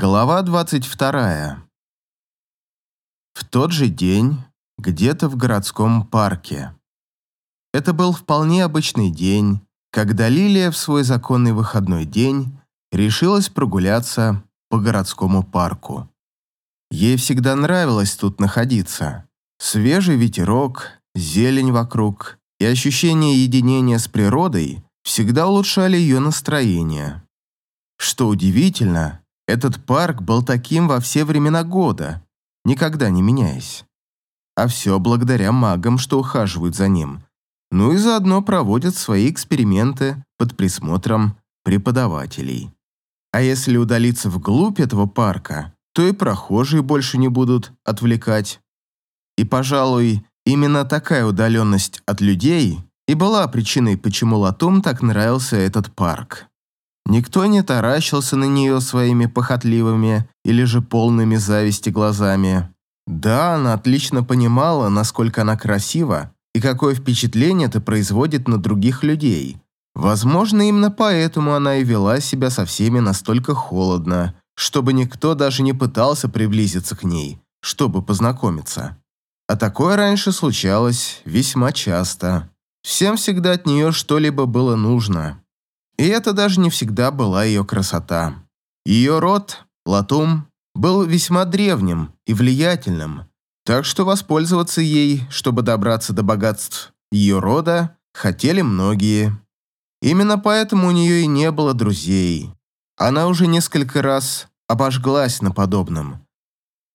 Глава 22. В тот же день, где-то в городском парке. Это был вполне обычный день, когда Лилия в свой законный выходной день решилась прогуляться по городскому парку. Ей всегда нравилось тут находиться. Свежий ветерок, зелень вокруг и ощущение единения с природой всегда улучшали ее настроение. Что удивительно, этот парк был таким во все времена года, никогда не меняясь. А все благодаря магам, что ухаживают за ним. Ну и заодно проводят свои эксперименты под присмотром преподавателей. А если удалиться вглубь этого парка, то и прохожие больше не будут отвлекать. И, пожалуй, именно такая удаленность от людей и была причиной, почему Латум так нравился этот парк. Никто не таращился на нее своими похотливыми или же полными зависти глазами. Да, она отлично понимала, насколько она красива и какое впечатление это производит на других людей. Возможно, именно поэтому она и вела себя со всеми настолько холодно, чтобы никто даже не пытался приблизиться к ней, чтобы познакомиться. А такое раньше случалось весьма часто. Всем всегда от нее что-либо было нужно. И это даже не всегда была ее красота. Ее род, Латум, был весьма древним и влиятельным, так что воспользоваться ей, чтобы добраться до богатств ее рода, хотели многие. Именно поэтому у нее и не было друзей. Она уже несколько раз обожглась на подобном.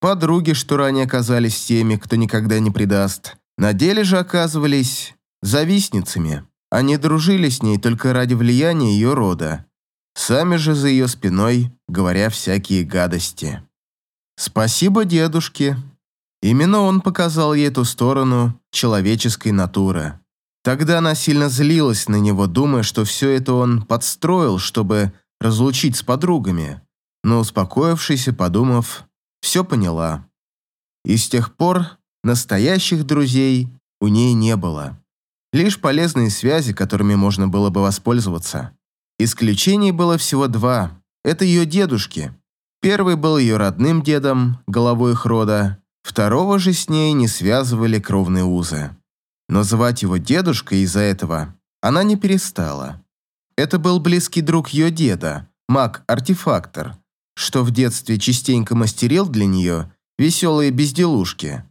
Подруги, что ранее оказались теми, кто никогда не предаст, на деле же оказывались завистницами. Они дружили с ней только ради влияния ее рода, сами же за ее спиной говоря всякие гадости. Спасибо дедушке. Именно он показал ей эту сторону человеческой натуры. Тогда она сильно злилась на него, думая, что все это он подстроил, чтобы разлучить с подругами, но успокоившись и подумав, все поняла. И с тех пор настоящих друзей у ней не было. Лишь полезные связи, которыми можно было бы воспользоваться. Исключений было всего два. Это ее дедушки. Первый был ее родным дедом, головой их рода. Второго же с ней не связывали кровные узы. Но звать его дедушкой из-за этого она не перестала. Это был близкий друг ее деда, маг-артефактор, что в детстве частенько мастерил для нее веселые безделушки.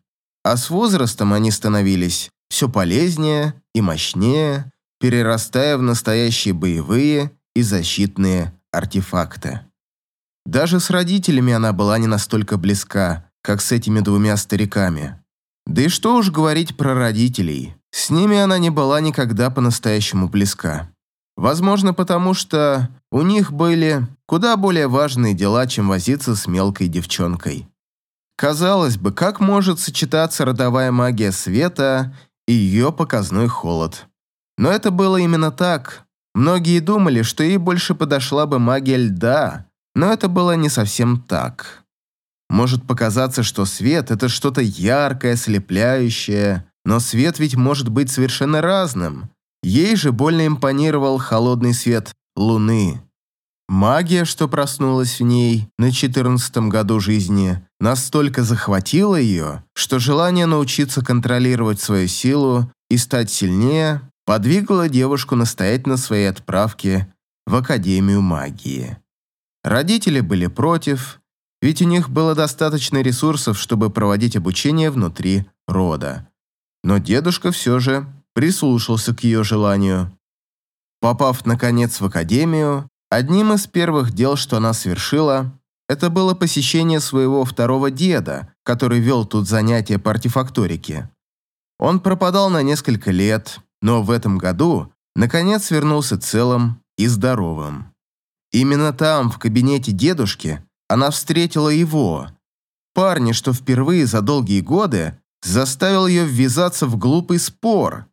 А с возрастом они становились все полезнее и мощнее, перерастая в настоящие боевые и защитные артефакты. Даже с родителями она была не настолько близка, как с этими двумя стариками. Да и что уж говорить про родителей. С ними она не была никогда по-настоящему близка. Возможно, потому что у них были куда более важные дела, чем возиться с мелкой девчонкой. Казалось бы, как может сочетаться родовая магия света и ее показной холод. Но это было именно так. Многие думали, что ей больше подошла бы магия льда, но это было не совсем так. Может показаться, что свет – это что-то яркое, ослепляющее, но свет ведь может быть совершенно разным. Ей же больно импонировал холодный свет луны. Магия, что проснулась в ней на четырнадцатом году жизни, настолько захватила ее, что желание научиться контролировать свою силу и стать сильнее подвигло девушку настоять на своей отправке в Академию магии. Родители были против, ведь у них было достаточно ресурсов, чтобы проводить обучение внутри рода. Но дедушка все же прислушался к ее желанию. Попав, наконец, в Академию, Одним из первых дел, что она совершила, это было посещение своего второго деда, который вел тут занятия по артефакторике. Он пропадал на несколько лет, но в этом году наконец вернулся целым и здоровым. Именно там, в кабинете дедушки, она встретила его, парня, что впервые за долгие годы заставил ее ввязаться в глупый спор.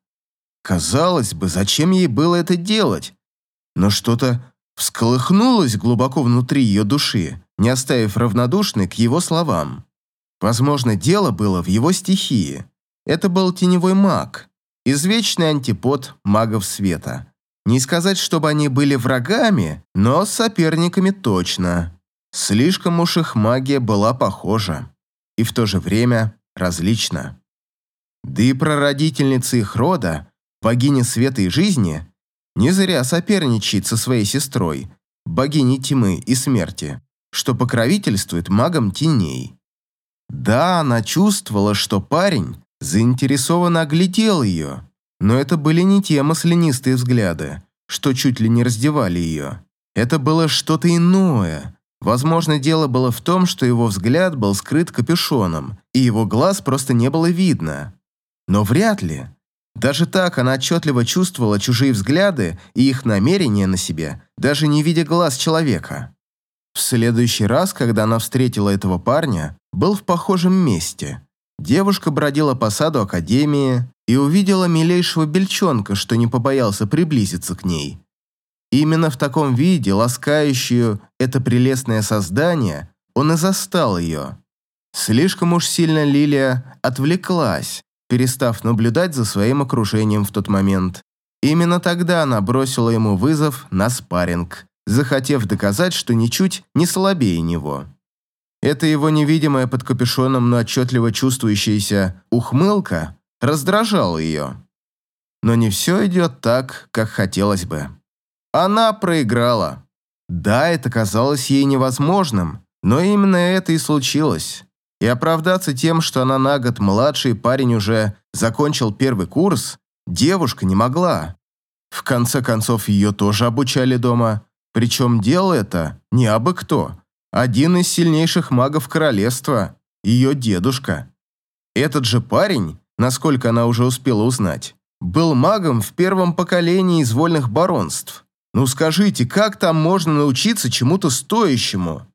Казалось бы, зачем ей было это делать? Но что-то всколыхнулось глубоко внутри ее души, не оставив равнодушной к его словам. Возможно, дело было в его стихии. Это был теневой маг, извечный антипод магов света. Не сказать, чтобы они были врагами, но соперниками точно. Слишком уж их магия была похожа и в то же время различна. Да и прародительница их рода, богиня света и жизни, не зря соперничает со своей сестрой, богиней тьмы и смерти, что покровительствует магам теней. Да, она чувствовала, что парень заинтересованно оглядел ее, но это были не те маслянистые взгляды, что чуть ли не раздевали ее. Это было что-то иное. Возможно, дело было в том, что его взгляд был скрыт капюшоном, и его глаз просто не было видно. Но вряд ли. Даже так она отчетливо чувствовала чужие взгляды и их намерения на себе, даже не видя глаз человека. В следующий раз, когда она встретила этого парня, был в похожем месте. Девушка бродила по саду академии и увидела милейшего бельчонка, что не побоялся приблизиться к ней. Именно в таком виде, ласкающую это прелестное создание, он и застал ее. Слишком уж сильно Лилия отвлеклась, перестав наблюдать за своим окружением в тот момент. Именно тогда она бросила ему вызов на спарринг, захотев доказать, что ничуть не слабее него. Эта его невидимая под капюшоном, но отчетливо чувствующаяся ухмылка раздражала ее. Но не все идет так, как хотелось бы. Она проиграла. Да, это казалось ей невозможным, но именно это и случилось. И оправдаться тем, что она на год младше и парень уже закончил первый курс, девушка не могла. В конце концов, ее тоже обучали дома, причем делал это не абы кто, один из сильнейших магов королевства, ее дедушка. Этот же парень, насколько она уже успела узнать, был магом в первом поколении из вольных баронств. Ну скажите, как там можно научиться чему-то стоящему?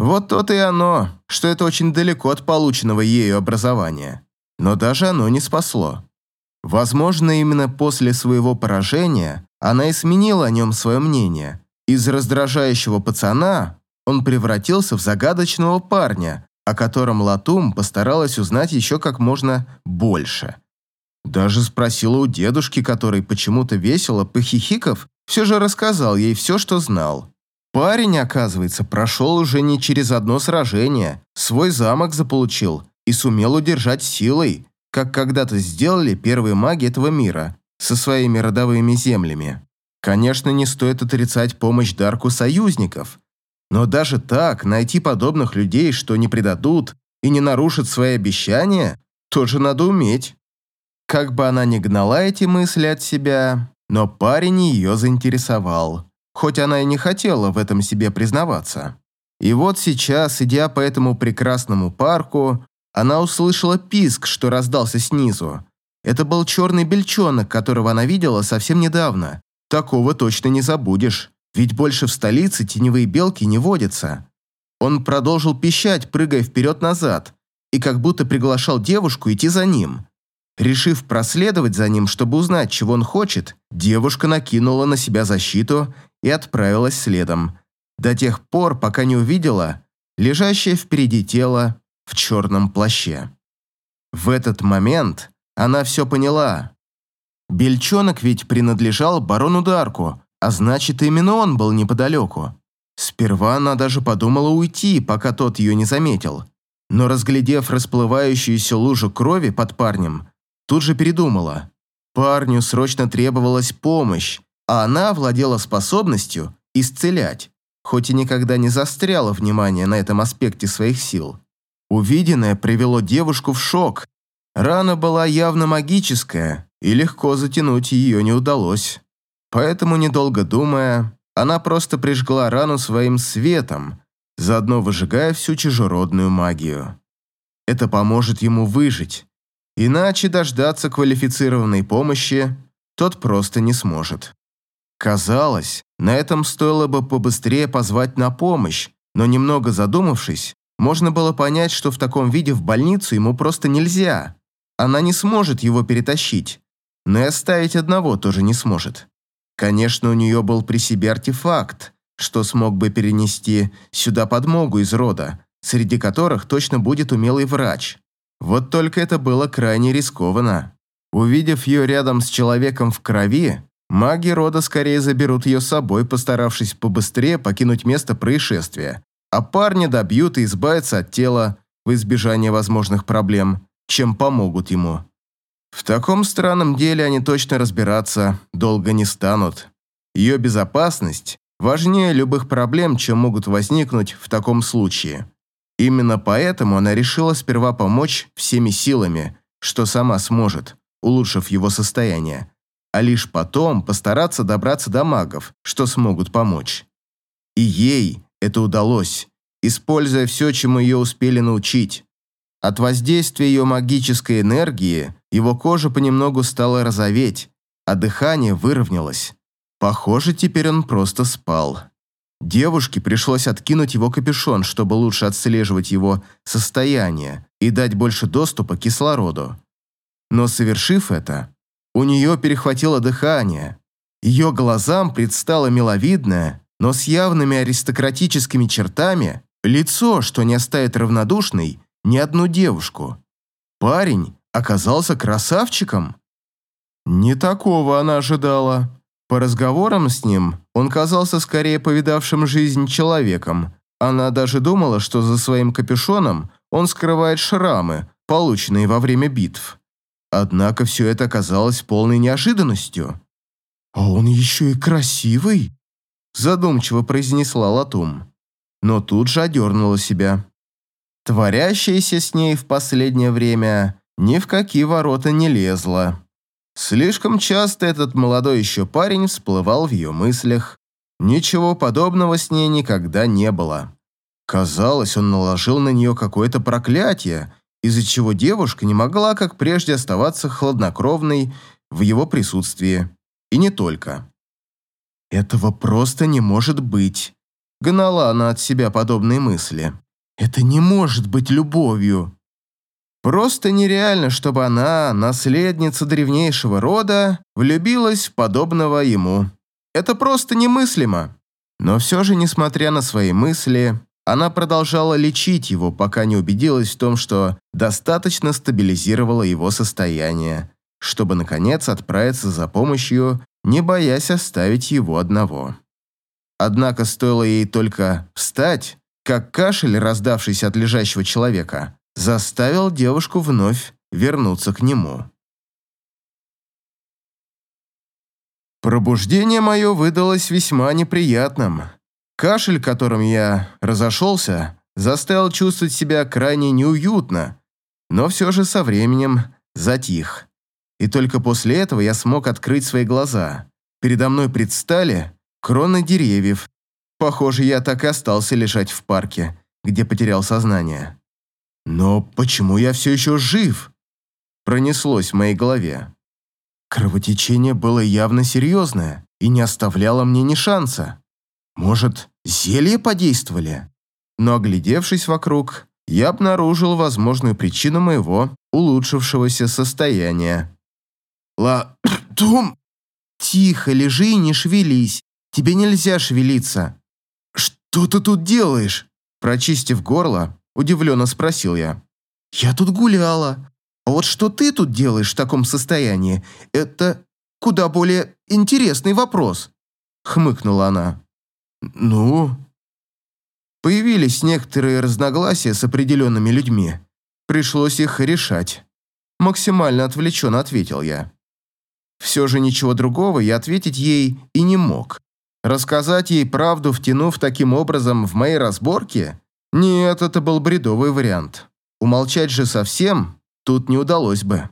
Вот то-то и оно, что это очень далеко от полученного ею образования. Но даже оно не спасло. Возможно, именно после своего поражения она и сменила о нем свое мнение. Из раздражающего пацана он превратился в загадочного парня, о котором Латум постаралась узнать еще как можно больше. Даже спросила у дедушки, который почему-то весело, похихиков, все же рассказал ей все, что знал. Парень, оказывается, прошел уже не через одно сражение, свой замок заполучил и сумел удержать силой, как когда-то сделали первые маги этого мира со своими родовыми землями. Конечно, не стоит отрицать помощь Дарку союзников, но даже так найти подобных людей, что не предадут и не нарушат свои обещания, тоже надо уметь. Как бы она ни гнала эти мысли от себя, но парень ее заинтересовал, хоть она и не хотела в этом себе признаваться. И вот сейчас, идя по этому прекрасному парку, она услышала писк, что раздался снизу. Это был черный бельчонок, которого она видела совсем недавно. Такого точно не забудешь. Ведь больше в столице теневые белки не водятся. Он продолжил пищать, прыгая вперед-назад, и как будто приглашал девушку идти за ним. Решив проследовать за ним, чтобы узнать, чего он хочет, девушка накинула на себя защиту и отправилась следом, до тех пор, пока не увидела лежащее впереди тело в черном плаще. В этот момент она все поняла. Бельчонок ведь принадлежал барону Дарку, а значит, именно он был неподалеку. Сперва она даже подумала уйти, пока тот ее не заметил. Но разглядев расплывающуюся лужу крови под парнем, тут же передумала. Парню срочно требовалась помощь, а она владела способностью исцелять, хоть и никогда не застряла внимание на этом аспекте своих сил. Увиденное привело девушку в шок. Рана была явно магическая, и легко затянуть ее не удалось. Поэтому, недолго думая, она просто прижгла рану своим светом, заодно выжигая всю чужеродную магию. Это поможет ему выжить, иначе дождаться квалифицированной помощи тот просто не сможет. Казалось, на этом стоило бы побыстрее позвать на помощь, но немного задумавшись, можно было понять, что в таком виде в больницу ему просто нельзя. Она не сможет его перетащить, но и оставить одного тоже не сможет. Конечно, у нее был при себе артефакт, что смог бы перенести сюда подмогу из рода, среди которых точно будет умелый врач. Вот только это было крайне рискованно. Увидев ее рядом с человеком в крови, маги рода скорее заберут ее с собой, постаравшись побыстрее покинуть место происшествия, а парня добьют и избавятся от тела в избежание возможных проблем, чем помогут ему. В таком странном деле они точно разбираться долго не станут. Ее безопасность важнее любых проблем, чем могут возникнуть в таком случае. Именно поэтому она решила сперва помочь всеми силами, что сама сможет, улучшив его состояние, а лишь потом постараться добраться до магов, что смогут помочь. И ей это удалось, используя все, чему ее успели научить. От воздействия ее магической энергии его кожа понемногу стала розоветь, а дыхание выровнялось. Похоже, теперь он просто спал. Девушке пришлось откинуть его капюшон, чтобы лучше отслеживать его состояние и дать больше доступа к кислороду. Но совершив это, у нее перехватило дыхание. Ее глазам предстало миловидное, но с явными аристократическими чертами, лицо, что не оставит равнодушной ни одну девушку. Парень оказался красавчиком. Не такого она ожидала. По разговорам с ним он казался скорее повидавшим жизнь человеком. Она даже думала, что за своим капюшоном он скрывает шрамы, полученные во время битв. Однако все это оказалось полной неожиданностью. «А он еще и красивый?» задумчиво произнесла Латум, но тут же одернула себя. Творящееся с ней в последнее время ни в какие ворота не лезло. Слишком часто этот молодой еще парень всплывал в ее мыслях. Ничего подобного с ней никогда не было. Казалось, он наложил на нее какое-то проклятие, из-за чего девушка не могла, как прежде, оставаться хладнокровной в его присутствии. И не только. «Этого просто не может быть», — гнала она от себя подобные мысли. «Это не может быть любовью». Просто нереально, чтобы она, наследница древнейшего рода, влюбилась в подобного ему. Это просто немыслимо. Но все же, несмотря на свои мысли, она продолжала лечить его, пока не убедилась в том, что достаточно стабилизировала его состояние, чтобы, наконец, отправиться за помощью, не боясь оставить его одного. Однако стоило ей только встать, как кашель, раздавшийся от лежащего человека, заставил девушку вновь вернуться к нему. Пробуждение мое выдалось весьма неприятным. Кашель, которым я разошелся, заставил чувствовать себя крайне неуютно, но все же со временем затих. И только после этого я смог открыть свои глаза. Передо мной предстали кроны деревьев. Похоже, я так и остался лежать в парке, где потерял сознание. Но почему я все еще жив? Пронеслось в моей голове. Кровотечение было явно серьезное и не оставляло мне ни шанса. Может, зелье подействовали? Но, оглядевшись вокруг, я обнаружил возможную причину моего улучшившегося состояния. «Ла... Тум...» «Тихо, лежи и не шевелись. Тебе нельзя шевелиться». «Что ты тут делаешь?» Прочистив горло, удивленно спросил я. «Я тут гуляла. А вот что ты тут делаешь в таком состоянии, это куда более интересный вопрос», хмыкнула она. «Ну?» Появились некоторые разногласия с определенными людьми. Пришлось их решать. Максимально отвлеченно ответил я. Все же ничего другого я ответить ей и не мог. Рассказать ей правду, втянув таким образом в мои разборки? Нет, это был бредовый вариант. Умолчать же совсем тут не удалось бы.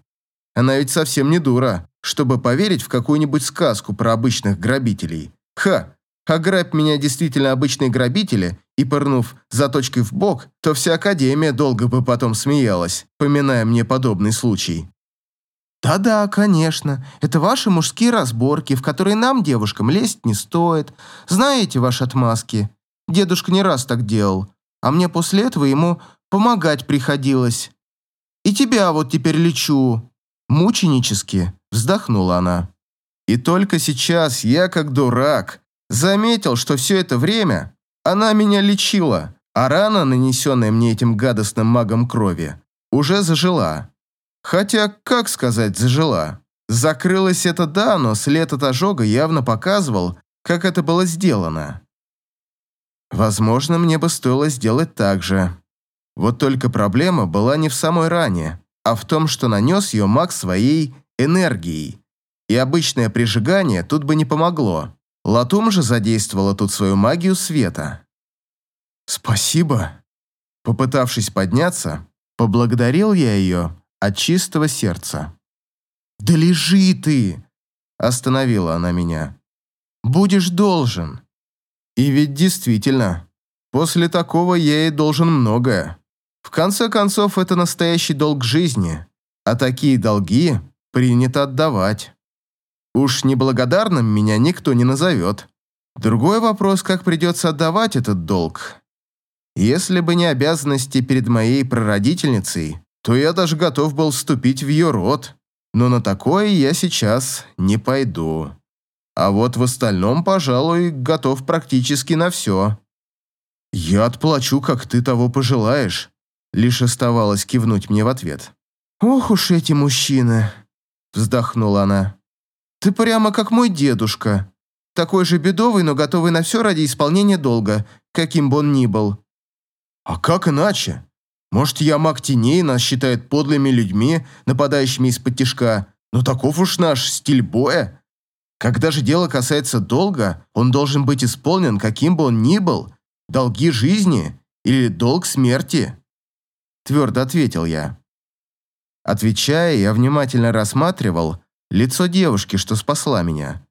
Она ведь совсем не дура, чтобы поверить в какую-нибудь сказку про обычных грабителей. Ха, ограбь меня действительно обычные грабители и пырнув заточкой в бок, то вся Академия долго бы потом смеялась, поминая мне подобный случай. «Да-да, конечно. Это ваши мужские разборки, в которые нам, девушкам, лезть не стоит. Знаете ваши отмазки? Дедушка не раз так делал, а мне после этого ему помогать приходилось. И тебя вот теперь лечу». Мученически вздохнула она. И только сейчас я, как дурак, заметил, что все это время она меня лечила, а рана, нанесенная мне этим гадостным магом крови, уже зажила. Хотя, как сказать, зажила. Закрылась это да, но след от ожога явно показывал, как это было сделано. Возможно, мне бы стоило сделать так же. Вот только проблема была не в самой ране, а в том, что нанес ее маг своей энергией. И обычное прижигание тут бы не помогло. Латум же задействовала тут свою магию света. «Спасибо». Попытавшись подняться, поблагодарил я ее от чистого сердца. «Да лежи ты!» – остановила она меня. «Будешь должен». И ведь действительно, после такого я ей должен многое. В конце концов, это настоящий долг жизни, а такие долги принято отдавать. Уж неблагодарным меня никто не назовет. Другой вопрос, как придется отдавать этот долг. Если бы не обязанности перед моей прародительницей, то я даже готов был вступить в ее род. Но на такое я сейчас не пойду. А вот в остальном, пожалуй, готов практически на все. Я отплачу, как ты того пожелаешь. Лишь оставалось кивнуть мне в ответ. «Ох уж эти мужчины!» Вздохнула она. «Ты прямо как мой дедушка. Такой же бедовый, но готовый на все ради исполнения долга, каким бы он ни был». «А как иначе? Может, я маг теней, нас считают подлыми людьми, нападающими из-под тишка, но таков уж наш стиль боя. Когда же дело касается долга, он должен быть исполнен, каким бы он ни был, долги жизни или долг смерти твердо ответил я. Отвечая, я внимательно рассматривал лицо девушки, что спасла меня.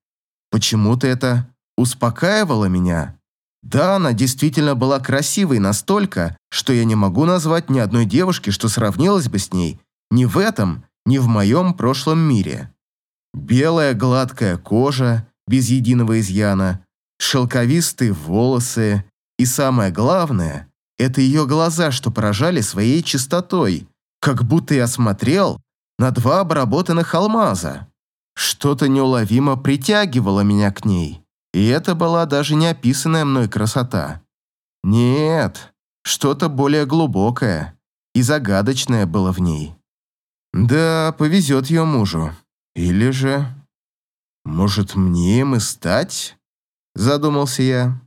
Почему-то это успокаивало меня. Да, она действительно была красивой настолько, что я не могу назвать ни одной девушки, что сравнилась бы с ней ни в этом, ни в моем прошлом мире. Белая гладкая кожа, без единого изъяна, шелковистые волосы и, самое главное, это ее глаза, что поражали своей чистотой, как будто я смотрел на два обработанных алмаза. Что-то неуловимо притягивало меня к ней, и это была даже не описанная мной красота. Нет, что-то более глубокое и загадочное было в ней. Да, повезет ее мужу. Или же... Может, мне им и стать? Задумался я.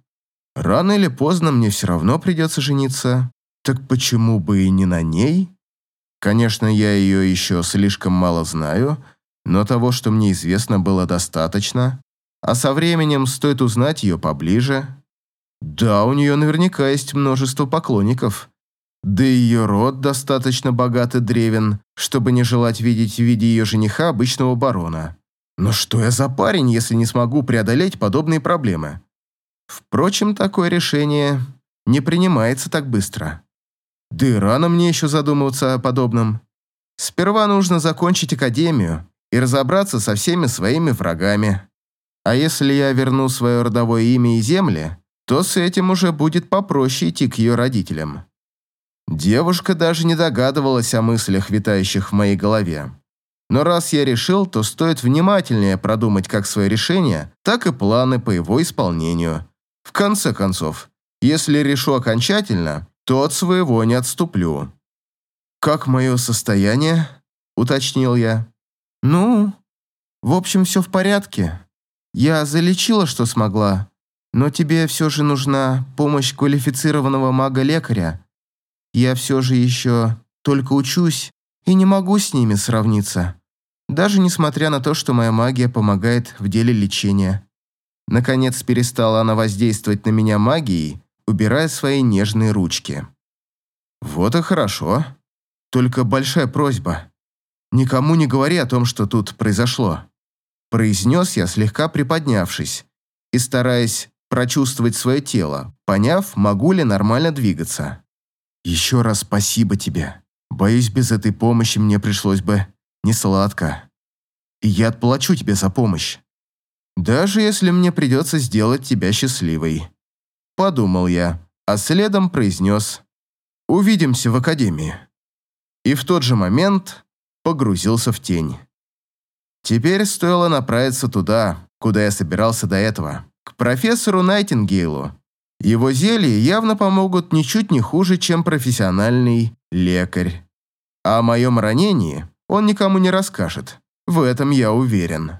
Рано или поздно мне все равно придется жениться. Так почему бы и не на ней? Конечно, я ее еще слишком мало знаю, но того, что мне известно, было достаточно. А со временем стоит узнать ее поближе. Да, у нее наверняка есть множество поклонников. Да и ее род достаточно богат и древен, чтобы не желать видеть в виде ее жениха обычного барона. Но что я за парень, если не смогу преодолеть подобные проблемы? Впрочем, такое решение не принимается так быстро. Да и рано мне еще задумываться о подобном. Сперва нужно закончить академию и разобраться со всеми своими врагами. А если я верну свое родовое имя и земли, то с этим уже будет попроще идти к ее родителям. Девушка даже не догадывалась о мыслях, витающих в моей голове. Но раз я решил, то стоит внимательнее продумать как свое решение, так и планы по его исполнению. В конце концов, если решу окончательно, то от своего не отступлю. «Как мое состояние?» – уточнил я. «Ну, в общем, все в порядке. Я залечила, что смогла, но тебе все же нужна помощь квалифицированного мага-лекаря. Я все же еще только учусь и не могу с ними сравниться, даже несмотря на то, что моя магия помогает в деле лечения. Наконец перестала она воздействовать на меня магией, убирая свои нежные ручки. Вот и хорошо. Только большая просьба. Никому не говори о том, что тут произошло. Произнес я, слегка приподнявшись и стараясь прочувствовать свое тело, поняв, могу ли нормально двигаться. Еще раз спасибо тебе. Боюсь, без этой помощи мне пришлось бы не сладко. И я отплачу тебе за помощь. Даже если мне придется сделать тебя счастливой. Подумал я, а следом произнес «Увидимся в академии». И в тот же момент погрузился в тень. Теперь стоило направиться туда, куда я собирался до этого, к профессору Найтингейлу. Его зелья явно помогут ничуть не хуже, чем профессиональный лекарь. А о моем ранении он никому не расскажет, в этом я уверен.